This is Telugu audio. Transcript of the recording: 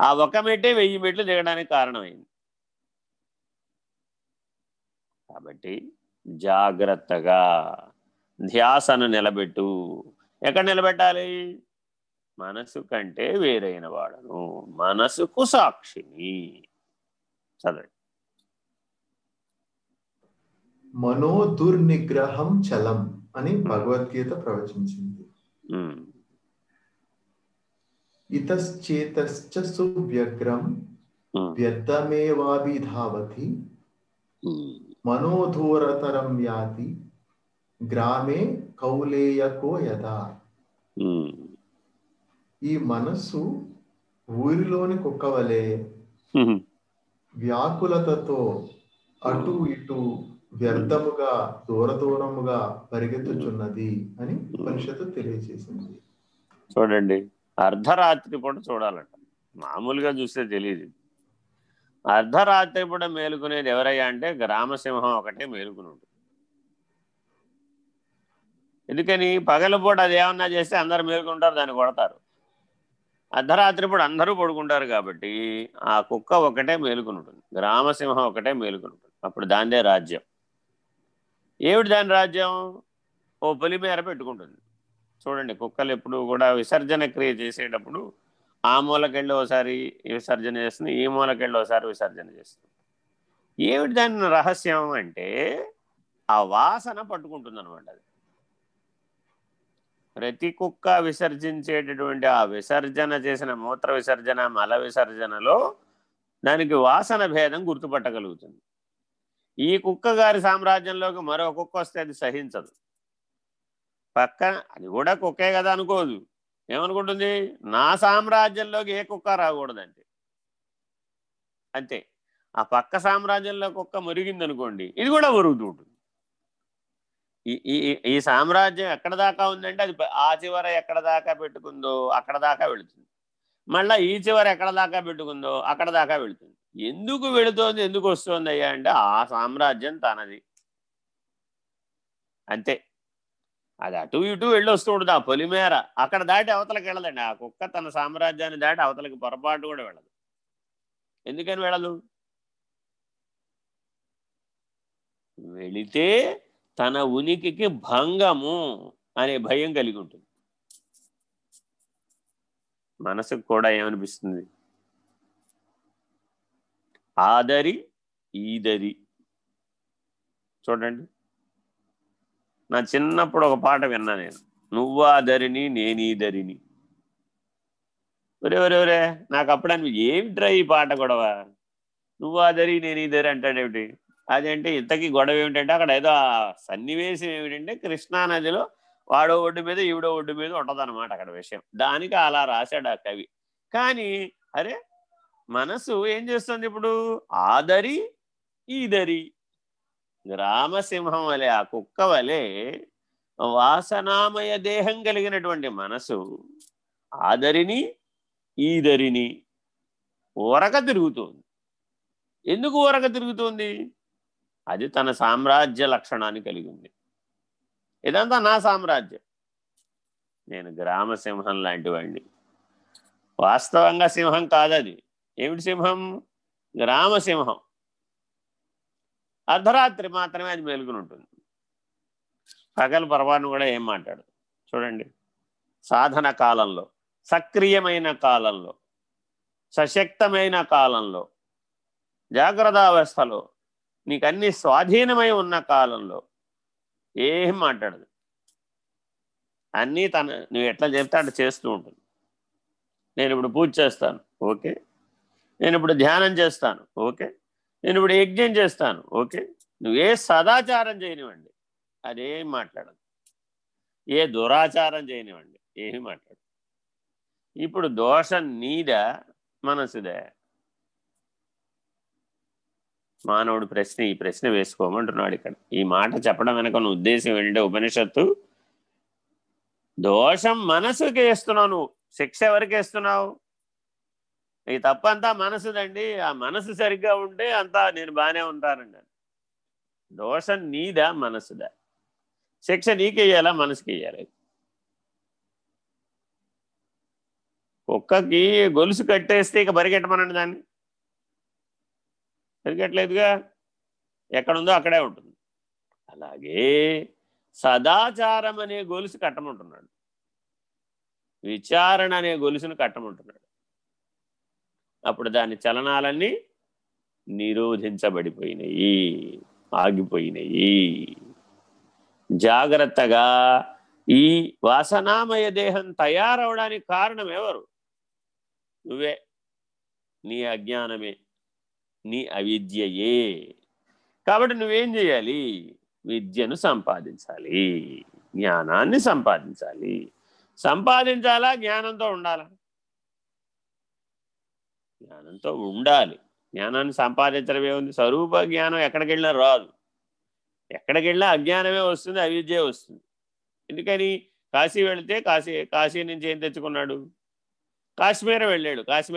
ఆ ఒక్క మెట్టే వెయ్యి మెట్లు దిగడానికి కారణమైంది. కాబట్టి జాగ్రత్తగా ధ్యాసను నిలబెట్టు. ఎక్కడ నిలబెట్టాలి? మనసు కంటే వేరైన వాడను. మనసుకు సాక్షిని. చదవండి. మనో దుర్నిగ్రహం చలం అని భగవద్గీత ప్రవచించింది. ఇతశ్చేతశ్చ సువ్యగ్రం వ్యర్థమేవాభిధావతి మనోధూరతరం యాతి గ్రామే కౌలేయకో ఉమ్, ఈ మనస్సు ఊరిలోని కుక్కవలే. వ్యాకులతతో అటు ఇటు వ్యర్థముగా దూర దూరముగా పరిగెత్తుచున్నది అని ఉపనిషత్తు తెలియజేసింది చూడండి. అర్ధరాత్రి పూట చూడాలట. మామూలుగా చూస్తే తెలియదు అర్ధరాత్రి పూట మేలుకునేది ఎవరయ్యా అంటే గ్రామసింహం ఒకటే మేలుకుని ఉంటుంది. ఎందుకని? పగలపూట అది ఏమన్నా చేస్తే అందరు మేలుకుంటారు దాన్ని కొడతారు. అర్ధరాత్రి పూట అందరూ పడుకుంటారు కాబట్టి ఆ కుక్క ఒకటే మేలుకుని ఉంటుంది. గ్రామసింహం ఒకటే మేలుకుని ఉంటుంది. అప్పుడు దాందే రాజ్యం. ఏమిటి దాని రాజ్యం? ఓ పొలిమేర పెట్టుకుంటుంది. చూడండి కుక్కలు ఎప్పుడు కూడా విసర్జన క్రియ చేసేటప్పుడు ఆ మూలకెళ్ళి ఒకసారి విసర్జన చేస్తుంది ఈ మూలకెళ్ళి ఒకసారి విసర్జన చేస్తుంది. ఏమిటి దాని రహస్యం అంటే ఆ వాసన పట్టుకుంటుంది అనమాట అది. ప్రతి కుక్క విసర్జించేటటువంటి ఆ విసర్జన చేసిన మూత్ర విసర్జన మల విసర్జనలో దానికి వాసన భేదం గుర్తుపట్టగలుగుతుంది. ఈ కుక్క గారి సామ్రాజ్యంలోకి మరో కుక్క వస్తే అది సహించదు. పక్కన అది కూడా కుక్కే కదా అనుకోదు. ఏమనుకుంటుంది? నా సామ్రాజ్యంలోకి ఏ కుక్క రాకూడదంటే. అంతే. ఆ పక్క సామ్రాజ్యంలో కుక్క మురిగింది అనుకోండి ఇది కూడా మురుగుతూ ఉంటుంది. ఈ ఈ ఈ సామ్రాజ్యం ఎక్కడ దాకా ఉందంటే అది ఆ చివర ఎక్కడ దాకా పెట్టుకుందో అక్కడ దాకా వెళుతుంది. మళ్ళీ ఈ చివర ఎక్కడ దాకా పెట్టుకుందో అక్కడ దాకా వెళుతుంది. ఎందుకు వెళుతోంది ఎందుకు వస్తుంది అయ్యా అంటే ఆ సామ్రాజ్యం తనది. అంతే. అది అటు ఇటు వెళ్ళి వస్తూ ఆ పొలిమేర. అక్కడ దాటి అవతలకి వెళ్ళదండి. ఆ కుక్క తన సామ్రాజ్యాన్ని దాటి అవతలకి పొరపాటు కూడా వెళ్ళదు. ఎందుకని వెళ్ళదు? వెళితే తన ఉనికికి భంగము అనే భయం కలిగి ఉంటుంది. మనసుకు కూడా ఏమనిపిస్తుంది? ఆదరి ఈదరి. చూడండి. నా చిన్నప్పుడు ఒక పాట విన్నా నేను. నువ్వాదరిని నేనీదరిని ఒరే ఒరే ఒరే నాకు అప్పుడు అనిపి ఏమిట్రా ఈ పాట గొడవ? నువ్వాదరి నేనీదరి అంటాడేమిటి అదేంటి? ఇంతకీ గొడవ ఏమిటంటే అక్కడ ఏదో సన్నివేశం ఏమిటంటే కృష్ణా నదిలో వాడో ఒడ్డు మీద ఈవిడో ఒడ్డు మీద ఉంటదన్నమాట అక్కడ విషయం. దానికి అలా రాశాడు ఆ కవి. కానీ అరే మనసు ఏం చేస్తుంది ఇప్పుడు? ఆదరి ఈదరి గ్రామసింహం వలె ఆ కుక్క వలె వాసనామయ దేహం కలిగినటువంటి మనసు. ఆదరిని ఈదరిని ఊరక తిరుగుతుంది. ఎందుకు ఊరక తిరుగుతుంది? అది తన సామ్రాజ్య లక్షణాన్ని కలిగి ఉంది. ఇదంతా నా సామ్రాజ్యం. నేను గ్రామ సింహం లాంటి వాడిని. వాస్తవంగా సింహం కాదది. ఏమిటి సింహం? గ్రామసింహం. అర్ధరాత్రి మాత్రమే అది మేలుకుని ఉంటుంది. పగలు పొరపాటును కూడా ఏం మాట్లాడు? చూడండి. సాధన కాలంలో సక్రియమైన కాలంలో సశక్తమైన కాలంలో జాగ్రత్త అవస్థలో నీకు అన్ని స్వాధీనమై ఉన్న కాలంలో ఏం మాట్లాడదు. అన్నీ తన నువ్వు ఎట్లా చెప్తే అట్లా చేస్తూ ఉంటుంది. నేను ఇప్పుడు పూజ చేస్తాను ఓకే. నేను ఇప్పుడు ధ్యానం చేస్తాను ఓకే. నేను ఇప్పుడు యజ్ఞం చేస్తాను ఓకే? నువ్వే సదాచారం చేయనివ్వండి అదేం మాట్లాడదు. ఏ దురాచారం చేయనివ్వండి ఏమి మాట్లాడదు. ఇప్పుడు దోషం నీద మనసుదే. మానవుడు ప్రశ్న ఈ ప్రశ్న వేసుకోమంటున్నాడు ఇక్కడ. ఈ మాట చెప్పడం వెనక ఉద్దేశం ఏంటంటే ఉపనిషత్తు దోషం మనసుకి వేస్తున్నావు నువ్వు. శిక్ష ఎవరికి వేస్తున్నావు? ఈ తప్పంతా మనసుదండి. ఆ మనసు సరిగ్గా ఉంటే అంతా నేను బాగానే ఉంటానండి. దోషం నీదా మనసుదా? శిక్ష నీకెయ్యాలా మనసుకి ఇయ్యాలి కుక్కకి గొలుసు కట్టేస్తే ఇక పరిగెట్టమనండి దాన్ని. పరిగెట్టలేదుగా? ఎక్కడుందో అక్కడే ఉంటుంది. అలాగే సదాచారం అనే గొలుసు కట్టమంటున్నాడు. విచారణ అనే గొలుసును కట్టమంటున్నాడు. అప్పుడు దాని చలనాలన్నీ నిరోధించబడిపోయినాయి ఆగిపోయినాయి. జాగ్రత్తగా ఈ వాసనామయ దేహం తయారవడానికి కారణం ఎవరు? నువ్వే. నీ అజ్ఞానమే. నీ అవిద్యయే. కాబట్టి నువ్వేం చేయాలి? విద్యను సంపాదించాలి. జ్ఞానాన్ని సంపాదించాలి. సంపాదించాలా? జ్ఞానంతో ఉండాలా? జ్ఞానంతో ఉండాలి. జ్ఞానాన్ని సంపాదించడమే ఉంది స్వరూప జ్ఞానం ఎక్కడికి వెళ్ళినా రాదు. ఎక్కడికి వెళ్ళినా అజ్ఞానమే వస్తుంది అవిద్యే వస్తుంది. ఎందుకని? కాశీ వెళితే కాశీ కాశీ నుంచి ఏం తెచ్చుకున్నాడు? కాశ్మీర్ వెళ్ళాడు. కాశ్మీర్